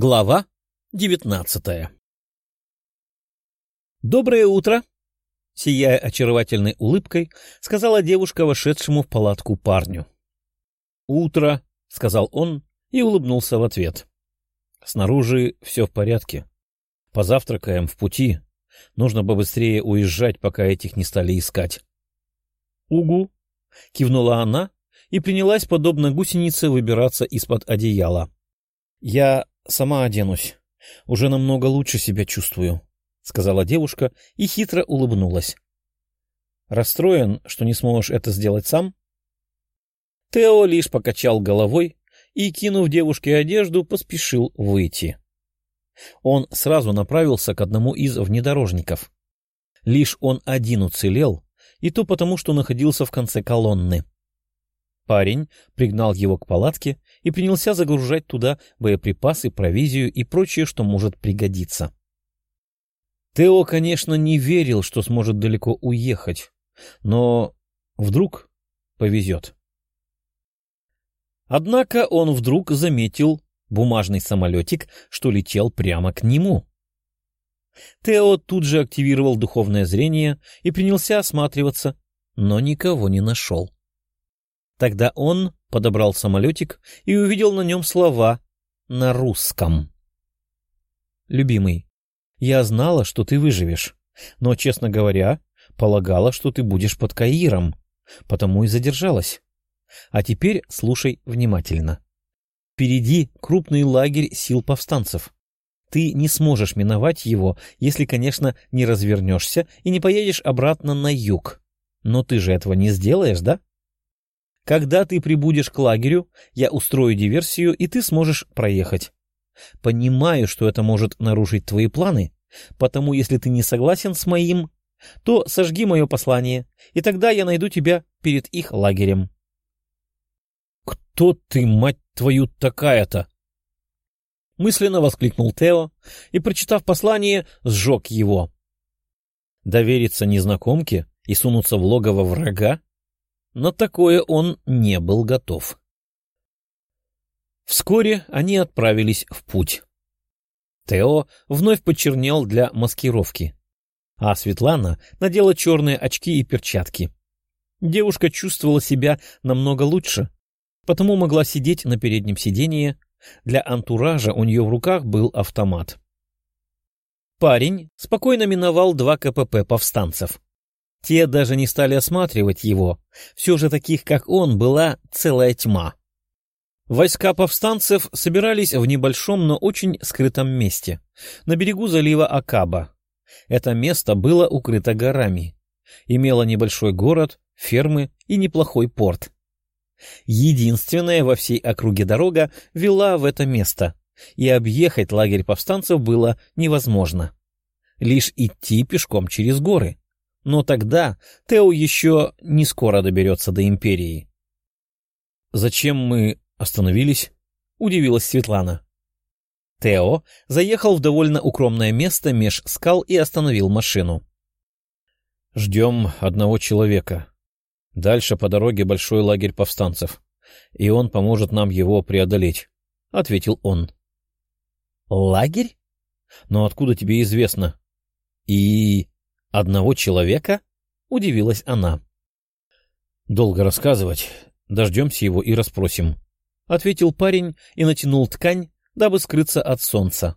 Глава девятнадцатая «Доброе утро!» — сияя очаровательной улыбкой, сказала девушка вошедшему в палатку парню. «Утро!» — сказал он и улыбнулся в ответ. «Снаружи все в порядке. Позавтракаем в пути. Нужно побыстрее уезжать, пока этих не стали искать». «Угу!» — кивнула она и принялась, подобно гусенице, выбираться из-под одеяла. «Я сама оденусь. Уже намного лучше себя чувствую», — сказала девушка и хитро улыбнулась. «Расстроен, что не сможешь это сделать сам?» Тео лишь покачал головой и, кинув девушке одежду, поспешил выйти. Он сразу направился к одному из внедорожников. Лишь он один уцелел, и то потому, что находился в конце колонны. Парень пригнал его к палатке и принялся загружать туда боеприпасы, провизию и прочее, что может пригодиться. Тео, конечно, не верил, что сможет далеко уехать, но вдруг повезет. Однако он вдруг заметил бумажный самолетик, что летел прямо к нему. Тео тут же активировал духовное зрение и принялся осматриваться, но никого не нашел. Тогда он подобрал самолетик и увидел на нем слова на русском. «Любимый, я знала, что ты выживешь, но, честно говоря, полагала, что ты будешь под Каиром, потому и задержалась. А теперь слушай внимательно. Впереди крупный лагерь сил повстанцев. Ты не сможешь миновать его, если, конечно, не развернешься и не поедешь обратно на юг. Но ты же этого не сделаешь, да? Когда ты прибудешь к лагерю, я устрою диверсию, и ты сможешь проехать. Понимаю, что это может нарушить твои планы, потому если ты не согласен с моим, то сожги мое послание, и тогда я найду тебя перед их лагерем. — Кто ты, мать твою, такая-то? Мысленно воскликнул Тео и, прочитав послание, сжег его. Довериться незнакомке и сунуться в логово врага? На такое он не был готов. Вскоре они отправились в путь. Тео вновь почернел для маскировки, а Светлана надела черные очки и перчатки. Девушка чувствовала себя намного лучше, потому могла сидеть на переднем сиденье. Для антуража у нее в руках был автомат. Парень спокойно миновал два КПП повстанцев. Те даже не стали осматривать его. Все же таких, как он, была целая тьма. Войска повстанцев собирались в небольшом, но очень скрытом месте, на берегу залива Акаба. Это место было укрыто горами. Имело небольшой город, фермы и неплохой порт. Единственная во всей округе дорога вела в это место, и объехать лагерь повстанцев было невозможно. Лишь идти пешком через горы но тогда Тео еще не скоро доберется до Империи. «Зачем мы остановились?» — удивилась Светлана. Тео заехал в довольно укромное место меж скал и остановил машину. «Ждем одного человека. Дальше по дороге большой лагерь повстанцев, и он поможет нам его преодолеть», — ответил он. «Лагерь? Но откуда тебе известно?» «И «Одного человека?» — удивилась она. «Долго рассказывать. Дождемся его и расспросим», — ответил парень и натянул ткань, дабы скрыться от солнца.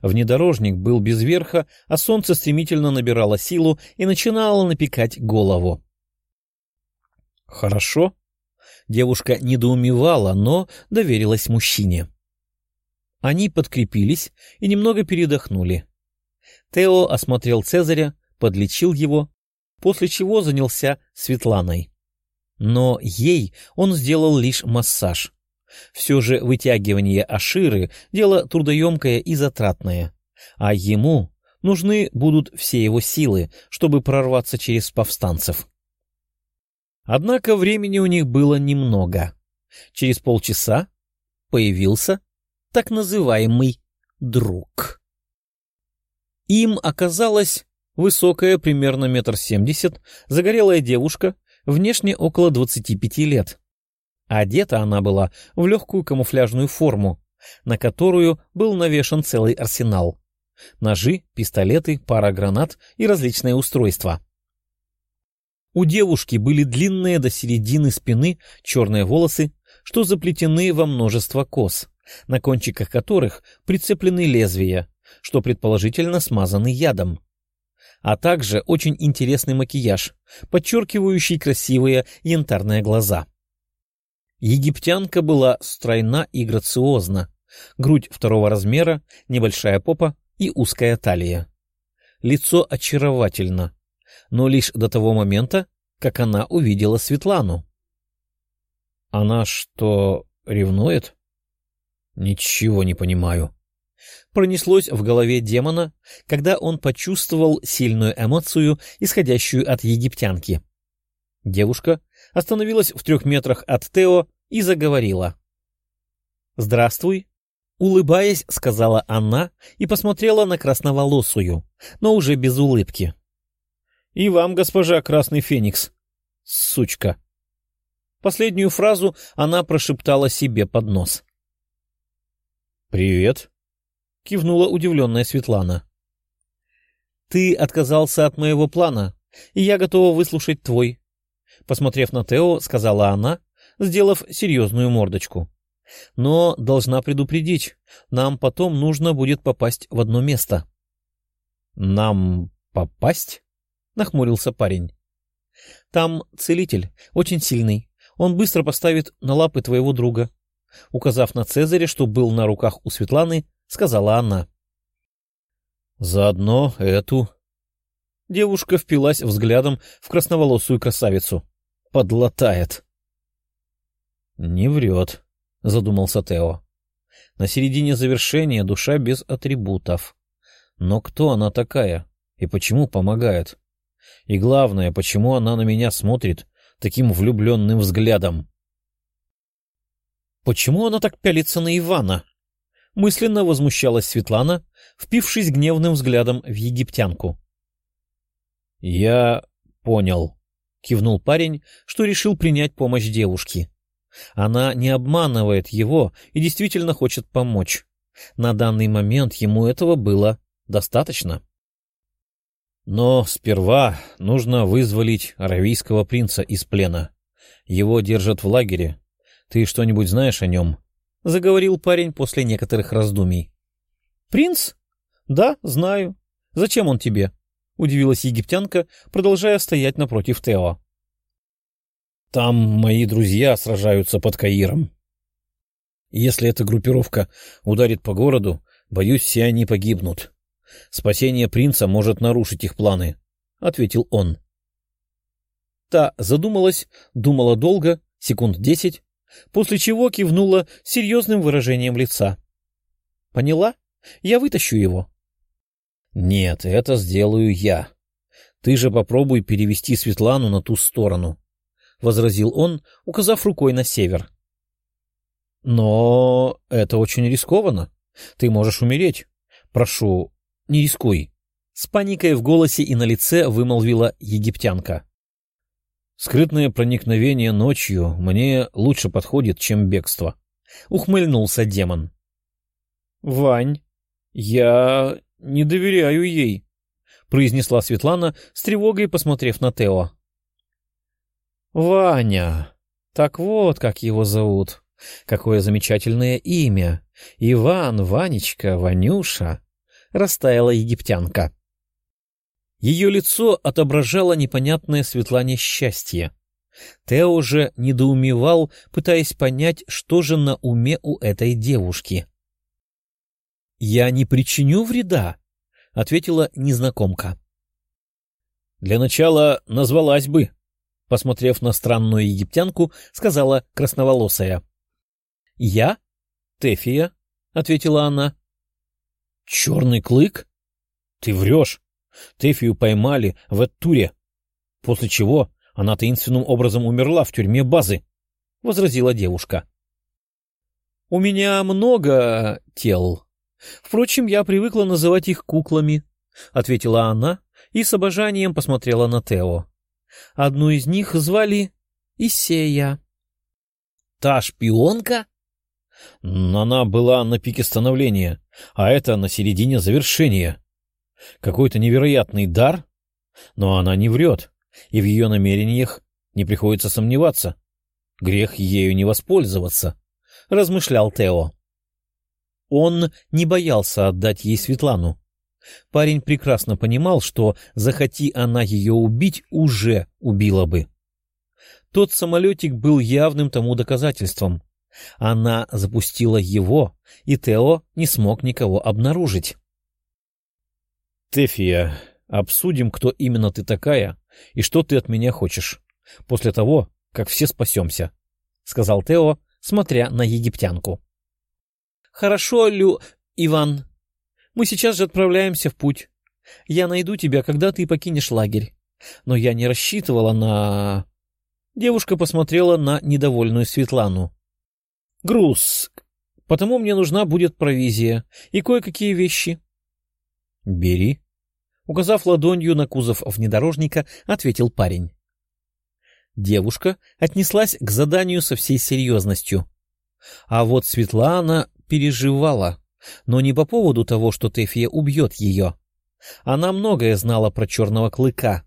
Внедорожник был без верха, а солнце стремительно набирало силу и начинало напекать голову. «Хорошо». Девушка недоумевала, но доверилась мужчине. Они подкрепились и немного передохнули. Тео осмотрел Цезаря, подлечил его, после чего занялся Светланой. Но ей он сделал лишь массаж. Все же вытягивание Аширы — дело трудоемкое и затратное, а ему нужны будут все его силы, чтобы прорваться через повстанцев. Однако времени у них было немного. Через полчаса появился так называемый друг. Им оказалось Высокая, примерно метр семьдесят, загорелая девушка, внешне около двадцати пяти лет. Одета она была в легкую камуфляжную форму, на которую был навешан целый арсенал. Ножи, пистолеты, пара гранат и различные устройства. У девушки были длинные до середины спины черные волосы, что заплетены во множество кос, на кончиках которых прицеплены лезвия, что предположительно смазаны ядом. А также очень интересный макияж, подчеркивающий красивые янтарные глаза. Египтянка была стройна и грациозна, грудь второго размера, небольшая попа и узкая талия. Лицо очаровательно, но лишь до того момента, как она увидела Светлану. Она что, ревнует? Ничего не понимаю. Пронеслось в голове демона, когда он почувствовал сильную эмоцию, исходящую от египтянки. Девушка остановилась в трех метрах от Тео и заговорила. «Здравствуй», — улыбаясь, сказала она и посмотрела на красноволосую, но уже без улыбки. «И вам, госпожа Красный Феникс, сучка». Последнюю фразу она прошептала себе под нос. «Привет», — кивнула удивленная Светлана. «Ты отказался от моего плана, и я готова выслушать твой», Посмотрев на Тео, сказала она, сделав серьезную мордочку. «Но должна предупредить, нам потом нужно будет попасть в одно место». «Нам попасть?» — нахмурился парень. «Там целитель, очень сильный. Он быстро поставит на лапы твоего друга». Указав на Цезаря, что был на руках у Светланы, сказала она. «Заодно эту...» Девушка впилась взглядом в красноволосую красавицу подлатает. — Не врет, — задумался Тео. На середине завершения душа без атрибутов. Но кто она такая и почему помогает? И главное, почему она на меня смотрит таким влюбленным взглядом? Почему она так пялится на Ивана? Мысленно возмущалась Светлана, впившись гневным взглядом в египтянку. — Я понял, — кивнул парень, что решил принять помощь девушки. Она не обманывает его и действительно хочет помочь. На данный момент ему этого было достаточно. Но сперва нужно вызволить аравийского принца из плена. Его держат в лагере. Ты что-нибудь знаешь о нем? — заговорил парень после некоторых раздумий. — Принц? Да, знаю. Зачем он тебе? — удивилась египтянка, продолжая стоять напротив Тео. «Там мои друзья сражаются под Каиром. Если эта группировка ударит по городу, боюсь, все они погибнут. Спасение принца может нарушить их планы», — ответил он. Та задумалась, думала долго, секунд десять, после чего кивнула серьезным выражением лица. «Поняла? Я вытащу его». «Нет, это сделаю я. Ты же попробуй перевести Светлану на ту сторону», — возразил он, указав рукой на север. «Но это очень рискованно. Ты можешь умереть. Прошу, не рискуй». С паникой в голосе и на лице вымолвила египтянка. «Скрытное проникновение ночью мне лучше подходит, чем бегство», — ухмыльнулся демон. «Вань, я не доверяю ей», — произнесла Светлана с тревогой, посмотрев на Тео. «Ваня! Так вот, как его зовут. Какое замечательное имя. Иван, Ванечка, Ванюша!» — растаяла египтянка. Ее лицо отображало непонятное Светлане счастье. Тео же недоумевал, пытаясь понять, что же на уме у этой девушки. «Я не причиню вреда», — ответила незнакомка. «Для начала назвалась бы», — посмотрев на странную египтянку, сказала красноволосая. «Я? Тефия», — ответила она. «Черный клык? Ты врешь. Тефию поймали в Эттуре, после чего она таинственным образом умерла в тюрьме базы», — возразила девушка. «У меня много тел», Впрочем, я привыкла называть их куклами, — ответила она и с обожанием посмотрела на Тео. Одну из них звали Исея. — Та шпионка? Она была на пике становления, а это на середине завершения. Какой-то невероятный дар, но она не врет, и в ее намерениях не приходится сомневаться. Грех ею не воспользоваться, — размышлял Тео. Он не боялся отдать ей Светлану. Парень прекрасно понимал, что, захоти она ее убить, уже убила бы. Тот самолетик был явным тому доказательством. Она запустила его, и Тео не смог никого обнаружить. «Тефия, обсудим, кто именно ты такая и что ты от меня хочешь, после того, как все спасемся», — сказал Тео, смотря на египтянку. «Хорошо, Лю... Иван. Мы сейчас же отправляемся в путь. Я найду тебя, когда ты покинешь лагерь. Но я не рассчитывала на...» Девушка посмотрела на недовольную Светлану. «Груз. Потому мне нужна будет провизия и кое-какие вещи». «Бери». Указав ладонью на кузов внедорожника, ответил парень. Девушка отнеслась к заданию со всей серьезностью. А вот Светлана переживала, но не по поводу того, что Тефия убьет ее. Она многое знала про черного клыка.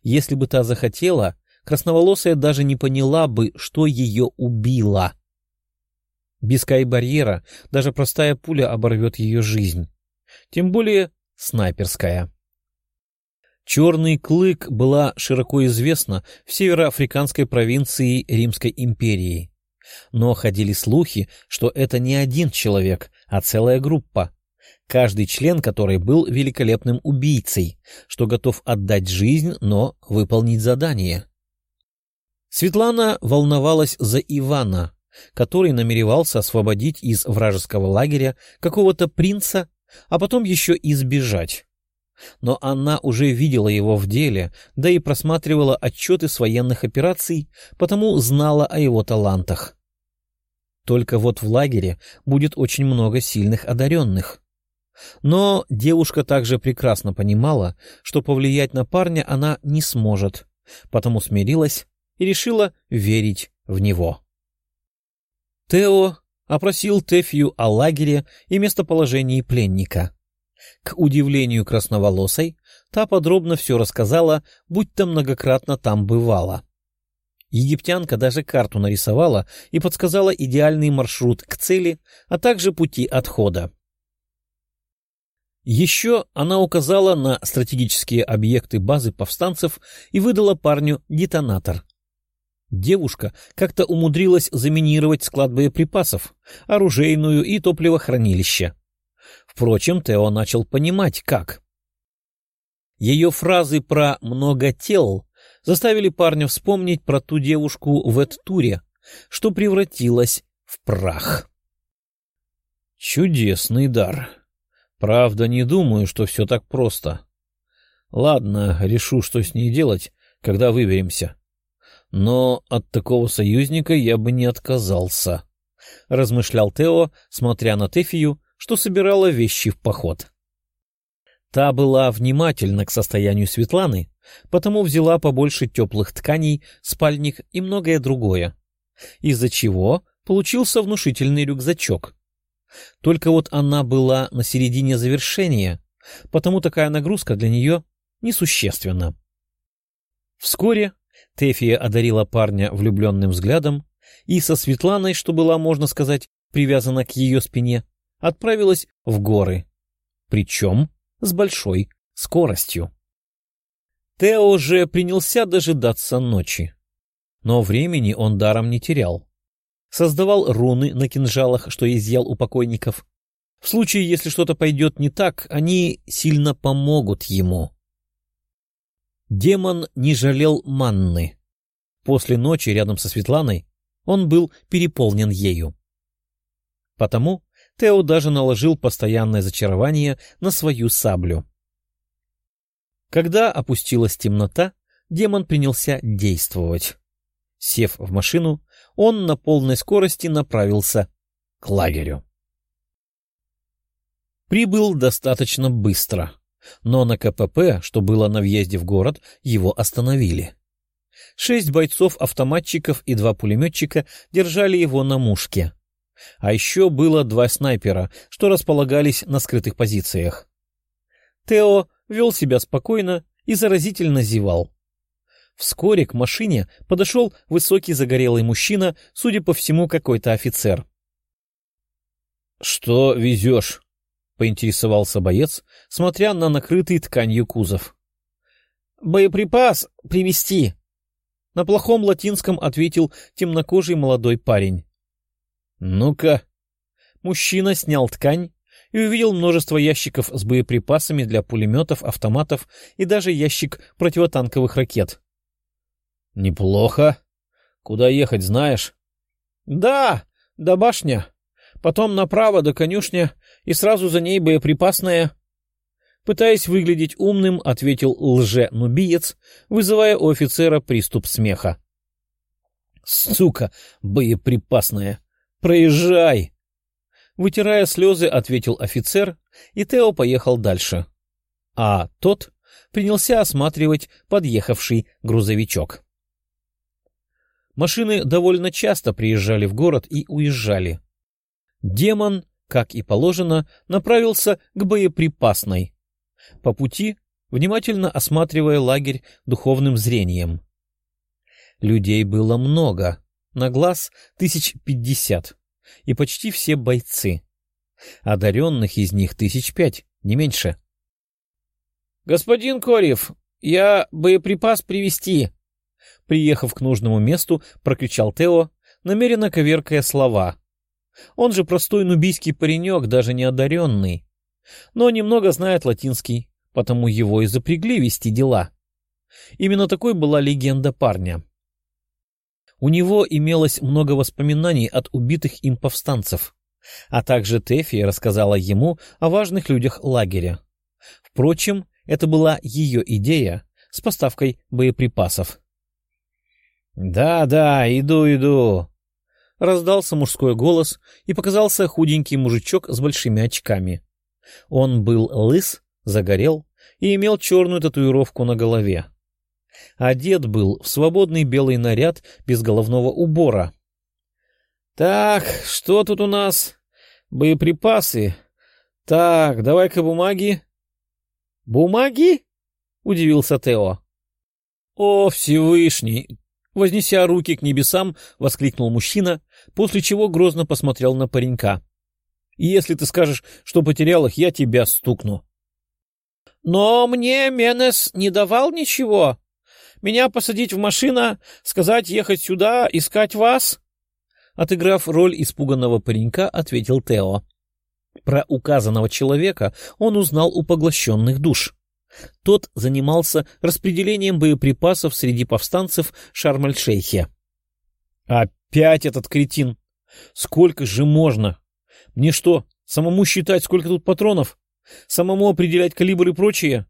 Если бы та захотела, красноволосая даже не поняла бы, что ее убило. Без кай-барьера даже простая пуля оборвет ее жизнь. Тем более снайперская. Черный клык была широко известна в североафриканской провинции Римской империи. Но ходили слухи, что это не один человек, а целая группа, каждый член которой был великолепным убийцей, что готов отдать жизнь, но выполнить задание. Светлана волновалась за Ивана, который намеревался освободить из вражеского лагеря какого-то принца, а потом еще и сбежать. Но она уже видела его в деле, да и просматривала отчеты с военных операций, потому знала о его талантах. Только вот в лагере будет очень много сильных одаренных. Но девушка также прекрасно понимала, что повлиять на парня она не сможет, потому смирилась и решила верить в него. Тео опросил Тефью о лагере и местоположении пленника. К удивлению красноволосой, та подробно все рассказала, будь-то многократно там бывала. Египтянка даже карту нарисовала и подсказала идеальный маршрут к цели, а также пути отхода. Еще она указала на стратегические объекты базы повстанцев и выдала парню детонатор. Девушка как-то умудрилась заминировать склад боеприпасов, оружейную и топливохранилище. Впрочем, Тео начал понимать, как. Ее фразы про «много тел» заставили парня вспомнить про ту девушку в Эд-туре, что превратилась в прах. Чудесный дар. Правда, не думаю, что все так просто. Ладно, решу, что с ней делать, когда выберемся. Но от такого союзника я бы не отказался, — размышлял Тео, смотря на Тефию, что собирала вещи в поход. Та была внимательна к состоянию Светланы, потому взяла побольше теплых тканей, спальник и многое другое, из-за чего получился внушительный рюкзачок. Только вот она была на середине завершения, потому такая нагрузка для нее несущественна. Вскоре Тефия одарила парня влюбленным взглядом и со Светланой, что была, можно сказать, привязана к ее спине, отправилась в горы. Причем с большой скоростью. Тео же принялся дожидаться ночи. Но времени он даром не терял. Создавал руны на кинжалах, что изъял у покойников. В случае, если что-то пойдет не так, они сильно помогут ему. Демон не жалел манны. После ночи рядом со Светланой он был переполнен ею. Потому Тео даже наложил постоянное зачарование на свою саблю. Когда опустилась темнота, демон принялся действовать. Сев в машину, он на полной скорости направился к лагерю. Прибыл достаточно быстро. Но на КПП, что было на въезде в город, его остановили. Шесть бойцов-автоматчиков и два пулеметчика держали его на мушке. А еще было два снайпера, что располагались на скрытых позициях. Тео вел себя спокойно и заразительно зевал. Вскоре к машине подошел высокий загорелый мужчина, судя по всему, какой-то офицер. — Что везешь? — поинтересовался боец, смотря на накрытый тканью кузов. — Боеприпас привезти. На плохом латинском ответил темнокожий молодой парень. — Ну-ка. Мужчина снял ткань и увидел множество ящиков с боеприпасами для пулеметов, автоматов и даже ящик противотанковых ракет. — Неплохо. Куда ехать, знаешь? — Да, до башня. Потом направо до конюшня и сразу за ней боеприпасная. Пытаясь выглядеть умным, ответил лже-нубиец, вызывая у офицера приступ смеха. — Сука, боеприпасная! Проезжай! Вытирая слезы, ответил офицер, и Тео поехал дальше. А тот принялся осматривать подъехавший грузовичок. Машины довольно часто приезжали в город и уезжали. Демон, как и положено, направился к боеприпасной. По пути, внимательно осматривая лагерь духовным зрением. Людей было много, на глаз тысяч пятьдесят, и почти все бойцы. Одаренных из них тысяч пять, не меньше. — Господин Корев, я боеприпас привезти, приехав к нужному месту, прокричал Тео, намеренно коверкая слова. Он же простой нубийский паренек, даже не одаренный. Но немного знает латинский, потому его и запрягли вести дела. Именно такой была легенда парня. У него имелось много воспоминаний от убитых им повстанцев, а также Тэфи рассказала ему о важных людях лагеря. Впрочем, это была ее идея с поставкой боеприпасов. «Да, да, иду, иду!» Раздался мужской голос, и показался худенький мужичок с большими очками. Он был лыс, загорел и имел черную татуировку на голове. Одет был в свободный белый наряд без головного убора. «Так, что тут у нас? Боеприпасы. Так, давай-ка бумаги». «Бумаги?» — удивился Тео. «О, Всевышний! Вознеся руки к небесам, воскликнул мужчина, после чего грозно посмотрел на паренька. «Если ты скажешь, что потерял их, я тебя стукну». «Но мне Менес не давал ничего. Меня посадить в машину, сказать ехать сюда, искать вас?» Отыграв роль испуганного паренька, ответил Тео. Про указанного человека он узнал у поглощенных душ. Тот занимался распределением боеприпасов среди повстанцев Шарм-эль-Шейхе. «Опять этот кретин! Сколько же можно? Мне что, самому считать, сколько тут патронов? Самому определять калибр и прочее?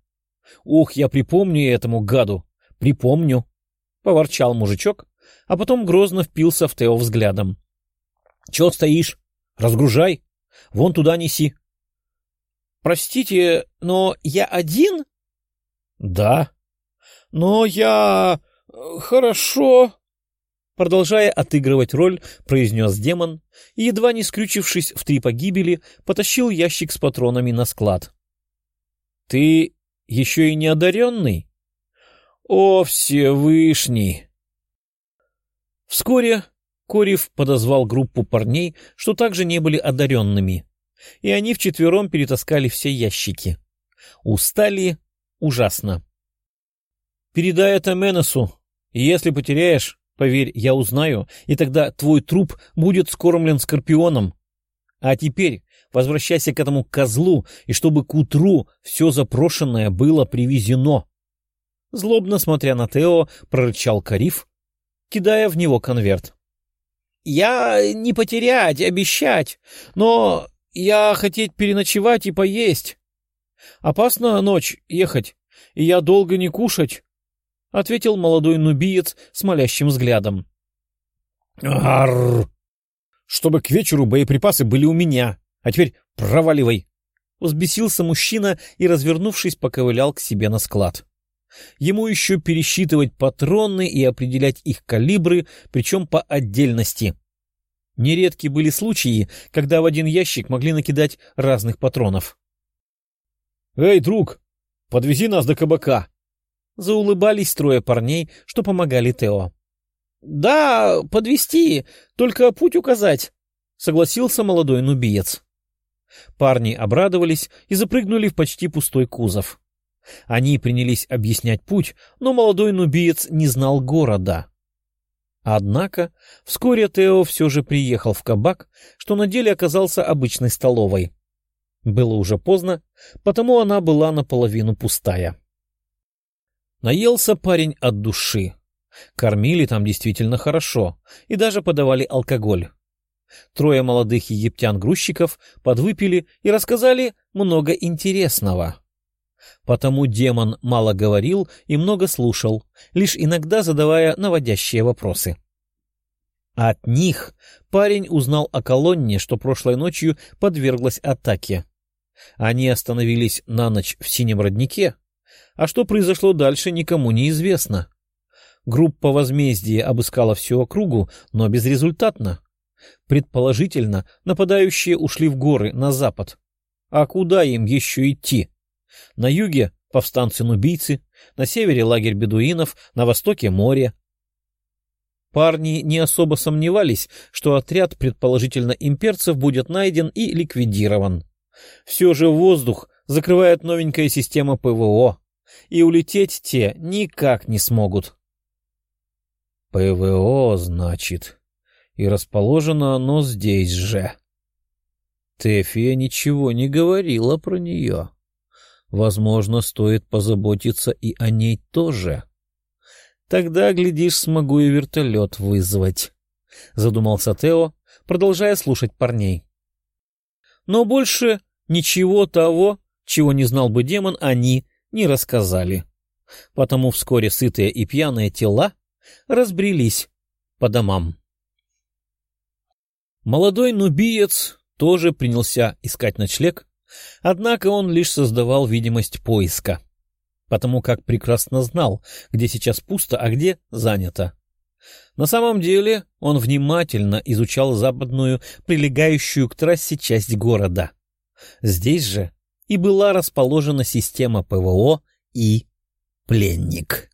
Ух, я припомню этому гаду! Припомню!» — поворчал мужичок, а потом грозно впился в Тео взглядом. — Чего стоишь? Разгружай. Вон туда неси. — Простите, но я один? «Да». «Но я... хорошо...» Продолжая отыгрывать роль, произнес демон и, едва не скрючившись в три погибели, потащил ящик с патронами на склад. «Ты еще и не одаренный?» «О, Всевышний!» Вскоре Корев подозвал группу парней, что также не были одаренными, и они вчетвером перетаскали все ящики. Устали ужасно. Передай это Меносу. Если потеряешь, поверь, я узнаю, и тогда твой труп будет скормлен скорпионом. А теперь возвращайся к этому козлу, и чтобы к утру все запрошенное было привезено. Злобно смотря на Тео, прорычал Кариф, кидая в него конверт. — Я не потерять, обещать, но я хотеть переночевать и поесть. Опасно ночь ехать, и я долго не кушать, — ответил молодой нубиец с молящим взглядом. — Арррр! Чтобы к вечеру боеприпасы были у меня, а теперь проваливай! Взбесился мужчина и, развернувшись, поковылял к себе на склад. Ему еще пересчитывать патроны и определять их калибры, причем по отдельности. Нередки были случаи, когда в один ящик могли накидать разных патронов. — Эй, друг, подвези нас до кабака! Заулыбались трое парней, что помогали Тео. — Да, подвести, только путь указать, — согласился молодой нубиец. Парни обрадовались и запрыгнули в почти пустой кузов. Они принялись объяснять путь, но молодой нубиец не знал города. Однако вскоре Тео все же приехал в кабак, что на деле оказался обычной столовой. Было уже поздно, потому она была наполовину пустая. Наелся парень от души. Кормили там действительно хорошо и даже подавали алкоголь. Трое молодых египтян-грузчиков подвыпили и рассказали много интересного. Потому демон мало говорил и много слушал, лишь иногда задавая наводящие вопросы. От них парень узнал о колонне, что прошлой ночью подверглась атаке. Они остановились на ночь в синем роднике, а что произошло дальше, никому не известно. Группа возмездия обыскала всю округу, но безрезультатно. Предположительно, нападающие ушли в горы на запад. А куда им еще идти? На юге — повстанцы-нубийцы, на севере — лагерь бедуинов, на востоке — море. Парни не особо сомневались, что отряд, предположительно имперцев, будет найден и ликвидирован. Все же воздух закрывает новенькая система ПВО, и улететь те никак не смогут. ПВО, значит, и расположено оно здесь же. Тефия ничего не говорила про нее. Возможно, стоит позаботиться и о ней тоже. Тогда, глядишь, смогу и вертолет вызвать, — задумался Тео, продолжая слушать парней. Но больше ничего того, чего не знал бы демон, они не рассказали. Потому вскоре сытые и пьяные тела разбрелись по домам. Молодой нубиец тоже принялся искать ночлег, однако он лишь создавал видимость поиска, потому как прекрасно знал, где сейчас пусто, а где занято. На самом деле он внимательно изучал западную, прилегающую к трассе часть города. Здесь же и была расположена система ПВО и пленник.